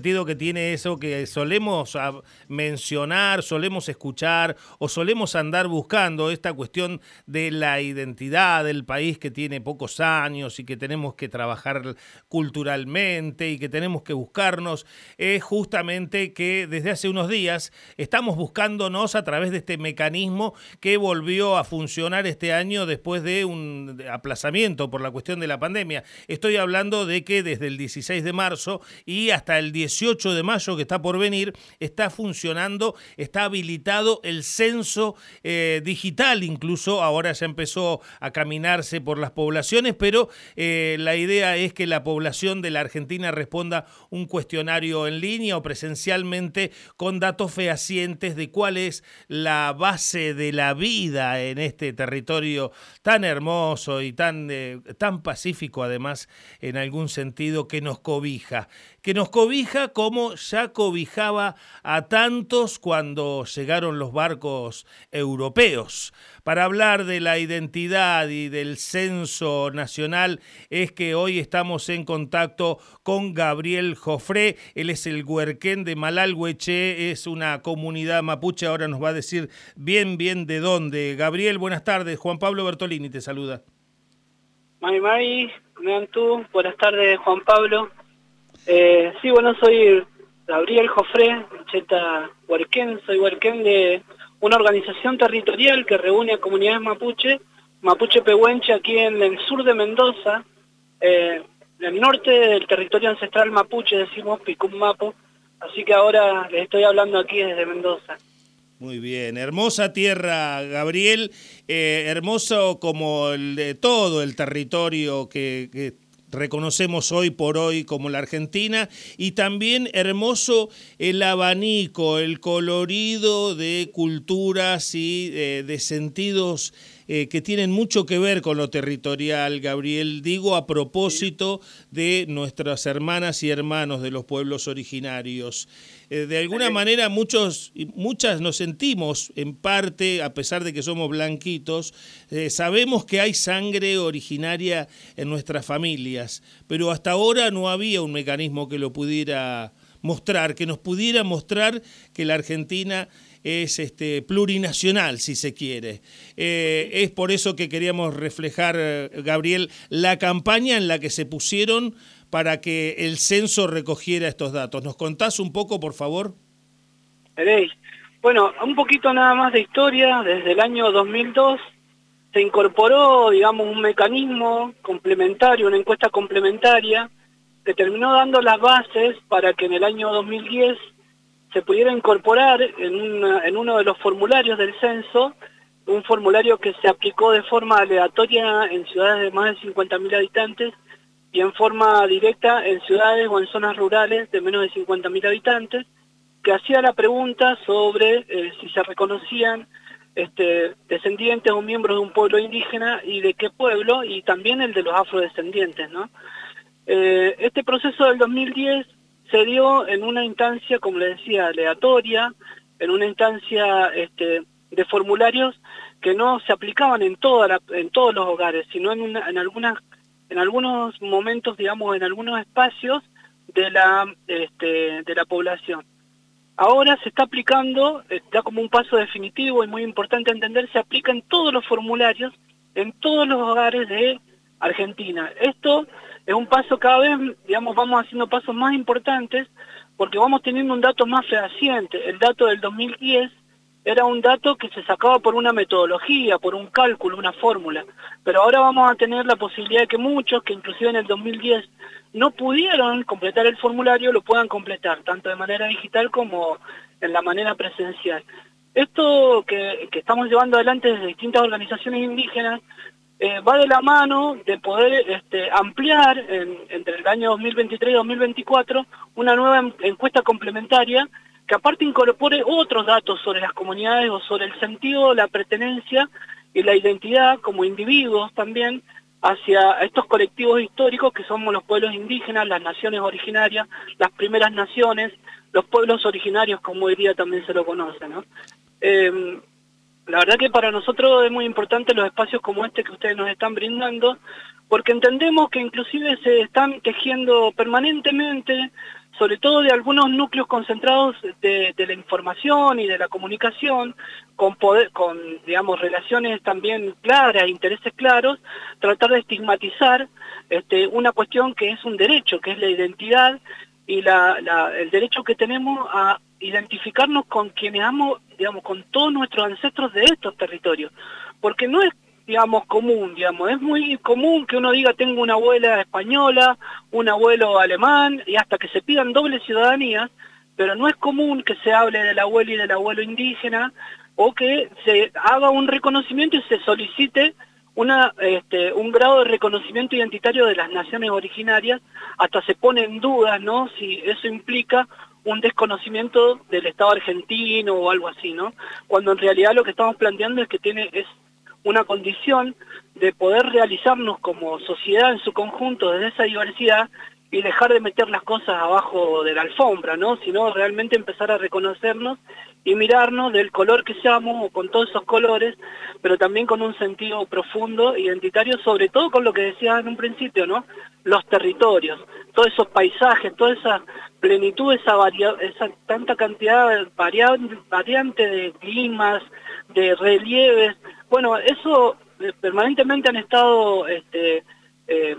sentido que tiene eso que solemos mencionar, solemos escuchar o solemos andar buscando esta cuestión de la identidad del país que tiene pocos años y que tenemos que trabajar culturalmente y que tenemos que buscarnos, es justamente que desde hace unos días estamos buscándonos a través de este mecanismo que volvió a funcionar este año después de un aplazamiento por la cuestión de la pandemia. Estoy hablando de que desde el 16 de marzo y hasta el 10 18 de mayo que está por venir, está funcionando, está habilitado el censo eh, digital, incluso ahora ya empezó a caminarse por las poblaciones, pero eh, la idea es que la población de la Argentina responda un cuestionario en línea o presencialmente con datos fehacientes de cuál es la base de la vida en este territorio tan hermoso y tan, eh, tan pacífico además en algún sentido que nos cobija, que nos cobija como ya cobijaba a tantos cuando llegaron los barcos europeos. Para hablar de la identidad y del censo nacional es que hoy estamos en contacto con Gabriel Jofré, él es el huerquén de Malalhueche, es una comunidad mapuche, ahora nos va a decir bien, bien de dónde. Gabriel, buenas tardes, Juan Pablo Bertolini te saluda. Mari Mari, tú, buenas tardes Juan Pablo. Eh, sí, bueno, soy Gabriel Jofré, cheta huarquén, soy huarquén de una organización territorial que reúne a comunidades mapuche, mapuche pehuenche aquí en el sur de Mendoza, eh, en el norte del territorio ancestral mapuche, decimos Picum Mapo, así que ahora les estoy hablando aquí desde Mendoza. Muy bien, hermosa tierra, Gabriel, eh, hermoso como el de todo el territorio que, que reconocemos hoy por hoy como la Argentina, y también hermoso el abanico, el colorido de culturas y eh, de sentidos eh, que tienen mucho que ver con lo territorial, Gabriel. Digo a propósito de nuestras hermanas y hermanos de los pueblos originarios. Eh, de alguna manera muchos, muchas nos sentimos en parte, a pesar de que somos blanquitos, eh, sabemos que hay sangre originaria en nuestras familias, pero hasta ahora no había un mecanismo que lo pudiera mostrar, que nos pudiera mostrar que la Argentina es este, plurinacional, si se quiere. Eh, es por eso que queríamos reflejar, Gabriel, la campaña en la que se pusieron para que el censo recogiera estos datos. ¿Nos contás un poco, por favor? Bueno, un poquito nada más de historia. Desde el año 2002 se incorporó, digamos, un mecanismo complementario, una encuesta complementaria, que terminó dando las bases para que en el año 2010 se pudiera incorporar en, en uno de los formularios del censo, un formulario que se aplicó de forma aleatoria en ciudades de más de 50.000 habitantes y en forma directa en ciudades o en zonas rurales de menos de 50.000 habitantes, que hacía la pregunta sobre eh, si se reconocían este, descendientes o miembros de un pueblo indígena y de qué pueblo, y también el de los afrodescendientes. ¿no? Eh, este proceso del 2010 se dio en una instancia, como le decía, aleatoria, en una instancia este, de formularios que no se aplicaban en, toda en todos los hogares, sino en, en, algunas, en algunos momentos, digamos, en algunos espacios de la, este, de la población. Ahora se está aplicando, está como un paso definitivo y muy importante entender, se aplica en todos los formularios, en todos los hogares de Argentina. Esto es un paso cada vez, digamos, vamos haciendo pasos más importantes porque vamos teniendo un dato más fehaciente. El dato del 2010 era un dato que se sacaba por una metodología, por un cálculo, una fórmula. Pero ahora vamos a tener la posibilidad de que muchos, que inclusive en el 2010 no pudieron completar el formulario, lo puedan completar, tanto de manera digital como en la manera presencial. Esto que, que estamos llevando adelante desde distintas organizaciones indígenas eh, va de la mano de poder este, ampliar entre el año 2023 y 2024 una nueva encuesta complementaria que aparte incorpore otros datos sobre las comunidades o sobre el sentido, la pertenencia y la identidad como individuos también hacia estos colectivos históricos que somos los pueblos indígenas, las naciones originarias, las primeras naciones, los pueblos originarios como hoy día también se lo conoce. ¿no? Eh, la verdad que para nosotros es muy importante los espacios como este que ustedes nos están brindando, porque entendemos que inclusive se están tejiendo permanentemente sobre todo de algunos núcleos concentrados de, la información y de la comunicación, con, con digamos, relaciones también claras, intereses claros, tratar de estigmatizar este, una cuestión que es un derecho, que es la identidad y la, el derecho que tenemos a identificarnos con quienes amo, digamos, con todos nuestros ancestros de estos territorios. Porque no es digamos, común, digamos. Es muy común que uno diga tengo una abuela española, un abuelo alemán, y hasta que se pidan doble ciudadanía, pero no es común que se hable del abuelo y del abuelo indígena, o que se haga un reconocimiento y se solicite una, este, un grado de reconocimiento identitario de las naciones originarias, hasta se pone en duda, ¿no?, si eso implica un desconocimiento del Estado argentino o algo así, ¿no? Cuando en realidad lo que estamos planteando es que tiene, es una condición de poder realizarnos como sociedad en su conjunto desde esa diversidad y dejar de meter las cosas abajo de la alfombra, ¿no? Sino realmente empezar a reconocernos y mirarnos del color que seamos con todos esos colores, pero también con un sentido profundo, identitario, sobre todo con lo que decía en un principio, ¿no? Los territorios, todos esos paisajes, toda esa plenitud, esa, esa tanta cantidad variante de climas, de relieves, bueno, eso eh, permanentemente han estado este, eh,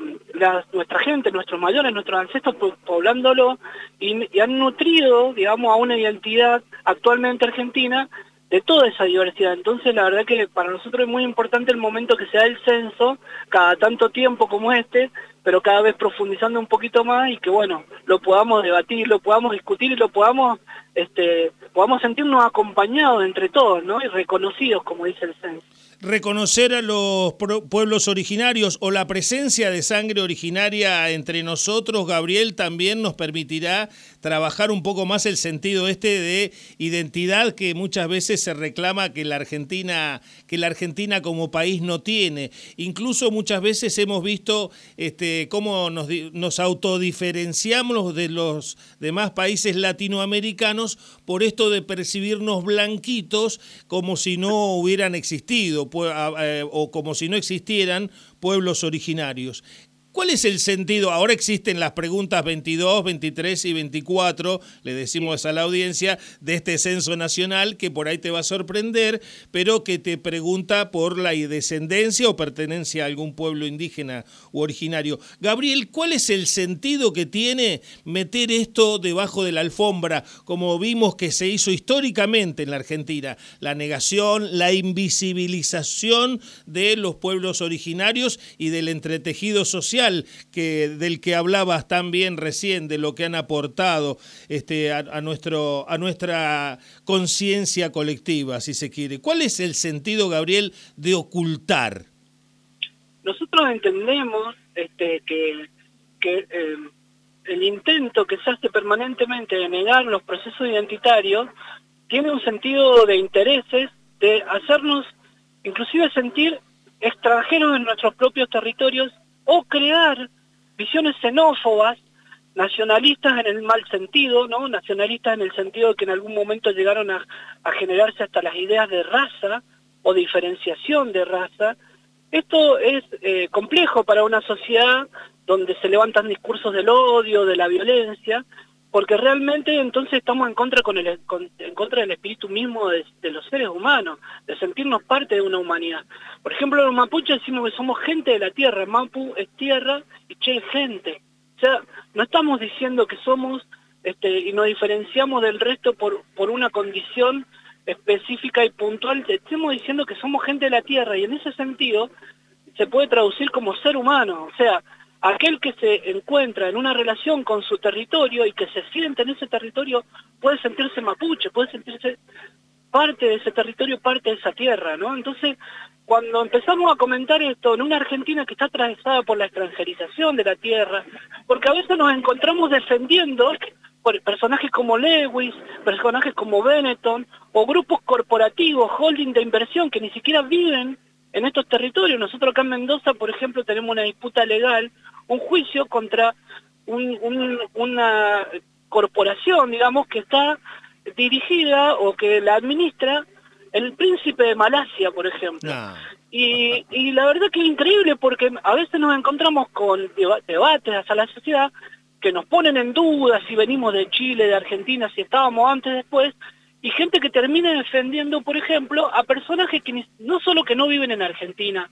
nuestra gente, nuestros mayores, nuestros ancestros poblándolo y, y, han nutrido, digamos, a una identidad actualmente argentina de toda esa diversidad. Entonces, la verdad que para nosotros es muy importante el momento que se da el censo, cada tanto tiempo como este, pero cada vez profundizando un poquito más y que, bueno, lo podamos debatir, lo podamos discutir y lo podamos, este, podamos sentirnos acompañados entre todos, ¿no? Y reconocidos, como dice el censo reconocer a los pueblos originarios o la presencia de sangre originaria entre nosotros, Gabriel, también nos permitirá trabajar un poco más el sentido este de identidad que muchas veces se reclama que la Argentina, que la Argentina como país no tiene. Incluso muchas veces hemos visto este, cómo nos, nos autodiferenciamos de los demás países latinoamericanos por esto de percibirnos blanquitos como si no hubieran existido eh, o como si no existieran pueblos originarios. ¿Cuál es el sentido? Ahora existen las preguntas 22, 23 y 24, le decimos a la audiencia, de este censo nacional que por ahí te va a sorprender, pero que te pregunta por la descendencia o pertenencia a algún pueblo indígena u originario. Gabriel, ¿cuál es el sentido que tiene meter esto debajo de la alfombra, como vimos que se hizo históricamente en la Argentina? La negación, la invisibilización de los pueblos originarios y del entretejido social que, del que hablabas también recién, de lo que han aportado este, a, nuestro, a nuestra conciencia colectiva, si se quiere. ¿Cuál es el sentido, Gabriel, de ocultar? Nosotros entendemos este, que, que eh, el intento que se hace permanentemente de negar los procesos identitarios tiene un sentido de intereses, de hacernos inclusive sentir extranjeros en nuestros propios territorios o crear visiones xenófobas, nacionalistas en el mal sentido, ¿no? Nacionalistas en el sentido de que en algún momento llegaron a, generarse hasta las ideas de raza o diferenciación de raza. Esto es eh, complejo para una sociedad donde se levantan discursos del odio, de la violencia, porque realmente entonces estamos en contra con el en contra del espíritu mismo de, los seres humanos, de sentirnos parte de una humanidad. Por ejemplo, los mapuches decimos que somos gente de la tierra, Mapu es tierra y Che es gente. O sea, no estamos diciendo que somos este, y nos diferenciamos del resto por, por una condición específica y puntual, estamos diciendo que somos gente de la tierra y en ese sentido se puede traducir como ser humano, o sea, aquel que se encuentra en una relación con su territorio y que se siente en ese territorio puede sentirse mapuche, puede sentirse parte de ese territorio, parte de esa tierra, ¿no? Entonces, cuando empezamos a comentar esto en una Argentina que está atravesada por la extranjerización de la tierra, porque a veces nos encontramos defendiendo personajes como Lewis, personajes como Benetton, o grupos corporativos, holding de inversión que ni siquiera viven en estos territorios. Nosotros acá en Mendoza, por ejemplo, tenemos una disputa legal, un juicio contra una corporación, digamos, que está dirigida o que la administra el príncipe de Malasia, por ejemplo. Ah. Y, y, la verdad que es increíble porque a veces nos encontramos con debates hacia la sociedad que nos ponen en duda si venimos de Chile, de Argentina, si estábamos antes, después, y gente que termina defendiendo, por ejemplo, a personajes que no solo que no viven en Argentina,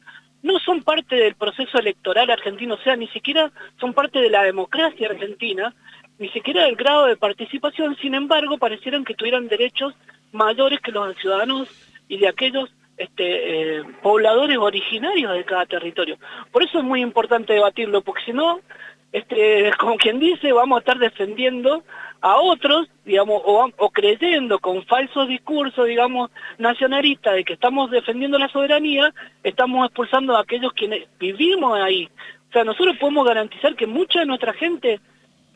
no son parte del proceso electoral argentino, o sea, ni siquiera son parte de la democracia argentina, ni siquiera del grado de participación, sin embargo, parecieran que tuvieran derechos mayores que los ciudadanos y de aquellos este, eh, pobladores originarios de cada territorio. Por eso es muy importante debatirlo, porque si no, este, como quien dice, vamos a estar defendiendo a otros, digamos, o, creyendo con falsos discursos, digamos, nacionalistas de que estamos defendiendo la soberanía, estamos expulsando a aquellos quienes vivimos ahí. O sea, nosotros podemos garantizar que mucha de nuestra gente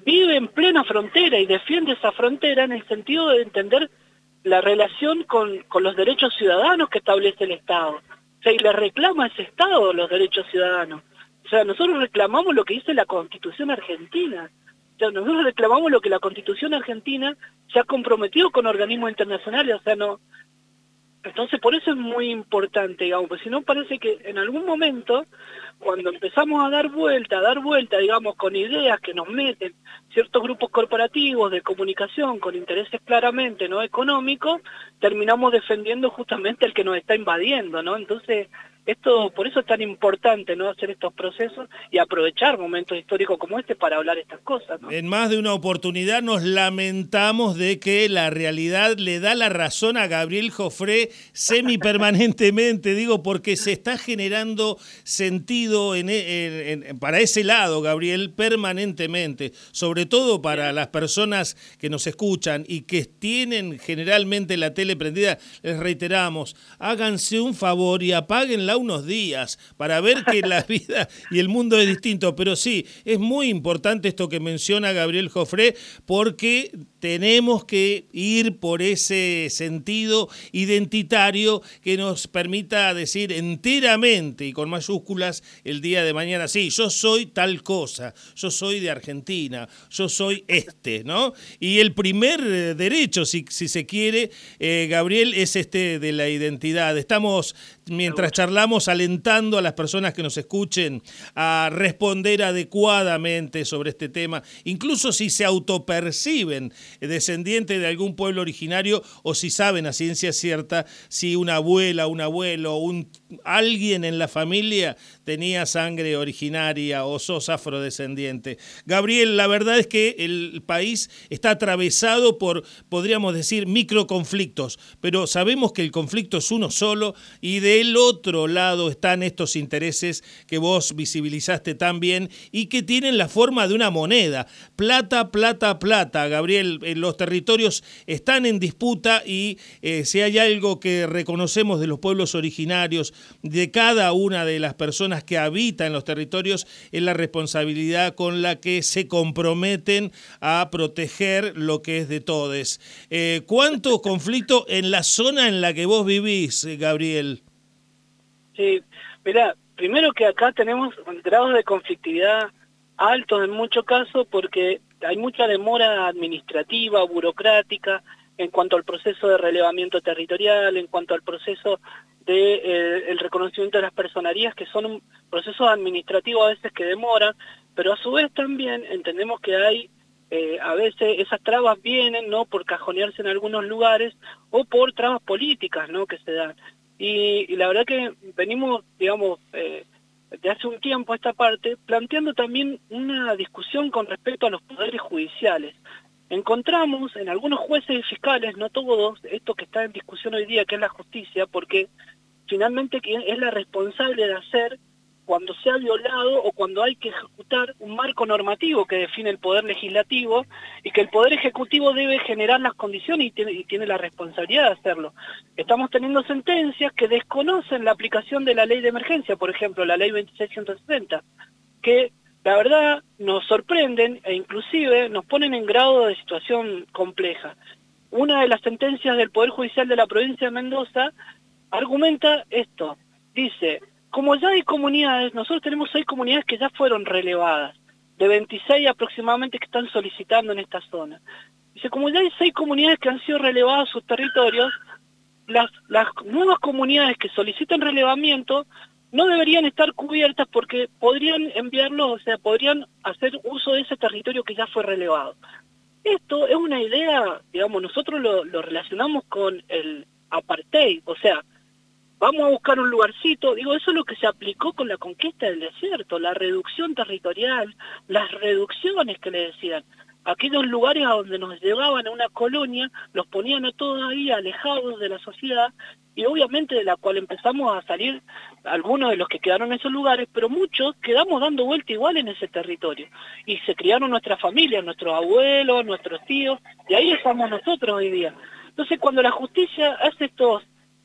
vive en plena frontera y defiende esa frontera en el sentido de entender la relación con, con los derechos ciudadanos que establece el Estado. O sea, y le reclama a ese Estado los derechos ciudadanos. O sea, nosotros reclamamos lo que dice la Constitución Argentina. O sea, nosotros reclamamos lo que la Constitución Argentina se ha comprometido con organismos internacionales. O sea, no... Entonces, por eso es muy importante, digamos, porque si no parece que en algún momento cuando empezamos a dar vuelta, a dar vuelta, digamos, con ideas que nos meten ciertos grupos corporativos de comunicación con intereses claramente no económicos, terminamos defendiendo justamente al que nos está invadiendo, ¿no? Entonces, esto, por eso es tan importante no hacer estos procesos y aprovechar momentos históricos como este para hablar estas cosas. En más de una oportunidad nos lamentamos de que la realidad le da la razón a Gabriel Jofré semipermanentemente, digo, porque se está generando sentido en, para ese lado, Gabriel, permanentemente, sobre todo para las personas que nos escuchan y que tienen generalmente la tele prendida, les reiteramos, háganse un favor y apaguen la unos días para ver que la vida y el mundo es distinto. Pero sí, es muy importante esto que menciona Gabriel Jofré porque tenemos que ir por ese sentido identitario que nos permita decir enteramente y con mayúsculas el día de mañana, sí, yo soy tal cosa, yo soy de Argentina, yo soy este, ¿no? Y el primer derecho, si, si se quiere, eh, Gabriel, es este de la identidad. Estamos, mientras charlamos, alentando a las personas que nos escuchen a responder adecuadamente sobre este tema, incluso si se autoperciben descendiente de algún pueblo originario o si saben a ciencia cierta si una abuela, un abuelo, un, alguien en la familia tenía sangre originaria o sos afrodescendiente. Gabriel, la verdad es que el país está atravesado por, podríamos decir, microconflictos, pero sabemos que el conflicto es uno solo y del otro lado están estos intereses que vos visibilizaste tan bien y que tienen la forma de una moneda. Plata, plata, plata. Gabriel, los territorios están en disputa y eh, si hay algo que reconocemos de los pueblos originarios, de cada una de las personas que habitan los territorios, es la responsabilidad con la que se comprometen a proteger lo que es de todos. Eh, ¿Cuánto conflicto en la zona en la que vos vivís, Gabriel? Sí, mira, primero que acá tenemos grados de conflictividad altos en muchos casos porque hay mucha demora administrativa, burocrática, en cuanto al proceso de relevamiento territorial, en cuanto al proceso de eh, el reconocimiento de las personerías, que son un proceso administrativo a veces que demoran, pero a su vez también entendemos que hay eh, a veces esas trabas vienen no por cajonearse en algunos lugares o por trabas políticas no que se dan y, la verdad que venimos digamos eh, de hace un tiempo esta parte, planteando también una discusión con respecto a los poderes judiciales. Encontramos en algunos jueces y fiscales, no todos, esto que está en discusión hoy día, que es la justicia, porque finalmente es la responsable de hacer cuando se ha violado o cuando hay que ejecutar un marco normativo que define el poder legislativo y que el poder ejecutivo debe generar las condiciones y tiene, tiene la responsabilidad de hacerlo. Estamos teniendo sentencias que desconocen la aplicación de la ley de emergencia, por ejemplo, la ley 2660, que la verdad nos sorprenden e inclusive nos ponen en grado de situación compleja. Una de las sentencias del Poder Judicial de la provincia de Mendoza argumenta esto, dice, como ya hay comunidades, nosotros tenemos seis comunidades que ya fueron relevadas, de 26 aproximadamente que están solicitando en esta zona. Dice, como ya hay seis comunidades que han sido relevadas sus territorios, las, nuevas comunidades que solicitan relevamiento no deberían estar cubiertas porque podrían enviarlos, o sea, podrían hacer uso de ese territorio que ya fue relevado. Esto es una idea, digamos, nosotros lo relacionamos con el apartheid, o sea, vamos a buscar un lugarcito, digo, eso es lo que se aplicó con la conquista del desierto, la reducción territorial, las reducciones que le decían. Aquellos lugares a donde nos llevaban a una colonia, los ponían a todos ahí alejados de la sociedad y obviamente de la cual empezamos a salir algunos de los que quedaron en esos lugares, pero muchos quedamos dando vuelta igual en ese territorio. Y se criaron nuestras familias, nuestros abuelos, nuestros tíos, y ahí estamos nosotros hoy día. Entonces cuando la justicia hace estos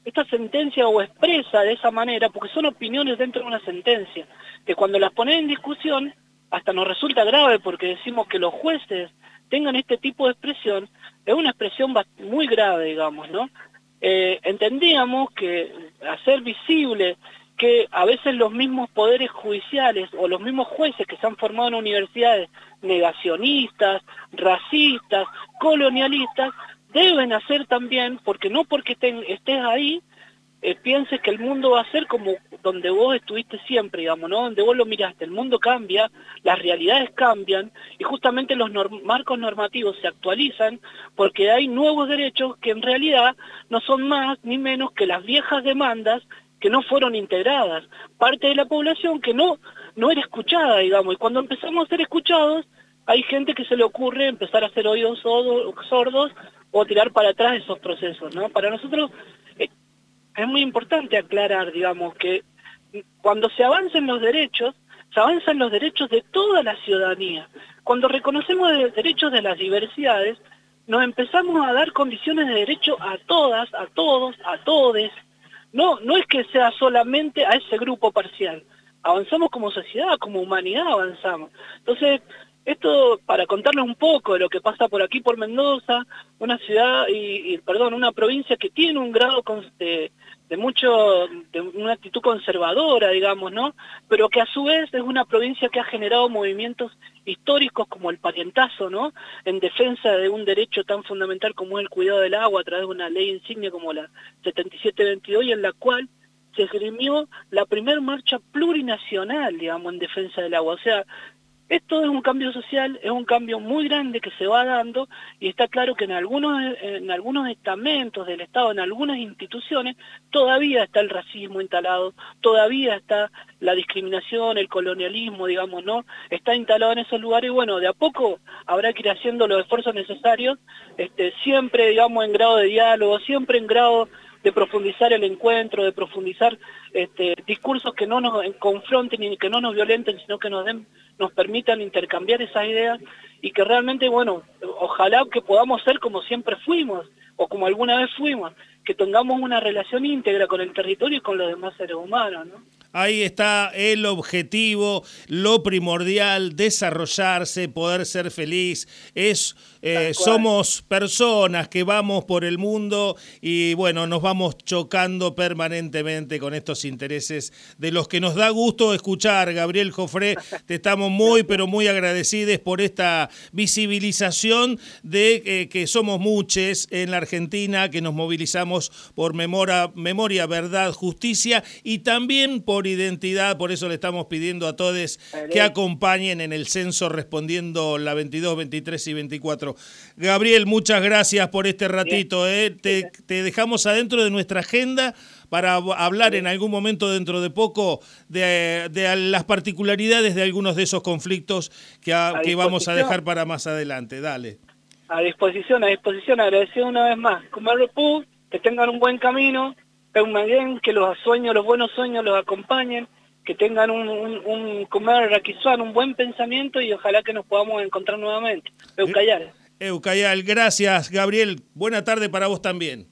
esta sentencia o expresa de esa manera, porque son opiniones dentro de una sentencia, que cuando las ponen en discusión, hasta nos resulta grave porque decimos que los jueces tengan este tipo de expresión, es una expresión muy grave, digamos, ¿no? Eh, entendíamos que hacer visible que a veces los mismos poderes judiciales o los mismos jueces que se han formado en universidades negacionistas, racistas, colonialistas, deben hacer también, porque no porque estés ahí, eh, pienses que el mundo va a ser como donde vos estuviste siempre, digamos, ¿no? Donde vos lo miraste, el mundo cambia, las realidades cambian y justamente los marcos normativos se actualizan porque hay nuevos derechos que en realidad no son más ni menos que las viejas demandas que no fueron integradas, parte de la población que no, no era escuchada, digamos, y cuando empezamos a ser escuchados, hay gente que se le ocurre empezar a hacer oídos sordos o tirar para atrás esos procesos, ¿no? Para nosotros es muy importante aclarar, digamos, que cuando se avancen los derechos, se avanzan los derechos de toda la ciudadanía. Cuando reconocemos los derechos de las diversidades, nos empezamos a dar condiciones de derecho a todas, a todos, a todes. No, no es que sea solamente a ese grupo parcial. Avanzamos como sociedad, como humanidad avanzamos. Entonces, esto para contarles un poco de lo que pasa por aquí, por Mendoza, una ciudad, y, perdón, una provincia que tiene un grado de, mucho, de una actitud conservadora, digamos, ¿no? Pero que a su vez es una provincia que ha generado movimientos históricos como el parientazo, ¿no? En defensa de un derecho tan fundamental como es el cuidado del agua a través de una ley insignia como la 7722 y en la cual se esgrimió la primer marcha plurinacional, digamos, en defensa del agua. O sea, esto es un cambio social, es un cambio muy grande que se va dando y está claro que en algunos, en algunos estamentos del Estado, en algunas instituciones, todavía está el racismo instalado, todavía está la discriminación, el colonialismo, digamos, ¿no? Está instalado en esos lugares y bueno, de a poco habrá que ir haciendo los esfuerzos necesarios, este, siempre, digamos, en grado de diálogo, siempre en grado de profundizar el encuentro, de profundizar este, discursos que no nos confronten y que no nos violenten, sino que nos den nos permitan intercambiar esas ideas y que realmente, bueno, ojalá que podamos ser como siempre fuimos o como alguna vez fuimos, que tengamos una relación íntegra con el territorio y con los demás seres humanos, ¿no? Ahí está el objetivo, lo primordial, desarrollarse, poder ser feliz. Es, eh, somos personas que vamos por el mundo y bueno, nos vamos chocando permanentemente con estos intereses de los que nos da gusto escuchar. Gabriel Jofré, te estamos muy, pero muy agradecidos por esta visibilización de eh, que somos muchos en la Argentina, que nos movilizamos por memoria, memoria, verdad, justicia y también por identidad, por eso le estamos pidiendo a todos que acompañen en el censo respondiendo la 22, 23 y 24. Gabriel, muchas gracias por este ratito. Eh. Te, dejamos adentro de nuestra agenda para hablar en algún momento dentro de poco de, las particularidades de algunos de esos conflictos que, que vamos a dejar para más adelante. Dale. A disposición, a disposición, agradecido una vez más. Como que tengan un buen camino, que los sueños, los buenos sueños los acompañen, que tengan un, un, un comer un buen pensamiento y ojalá que nos podamos encontrar nuevamente. Eucayal. Eucayal, gracias Gabriel. Buena tarde para vos también.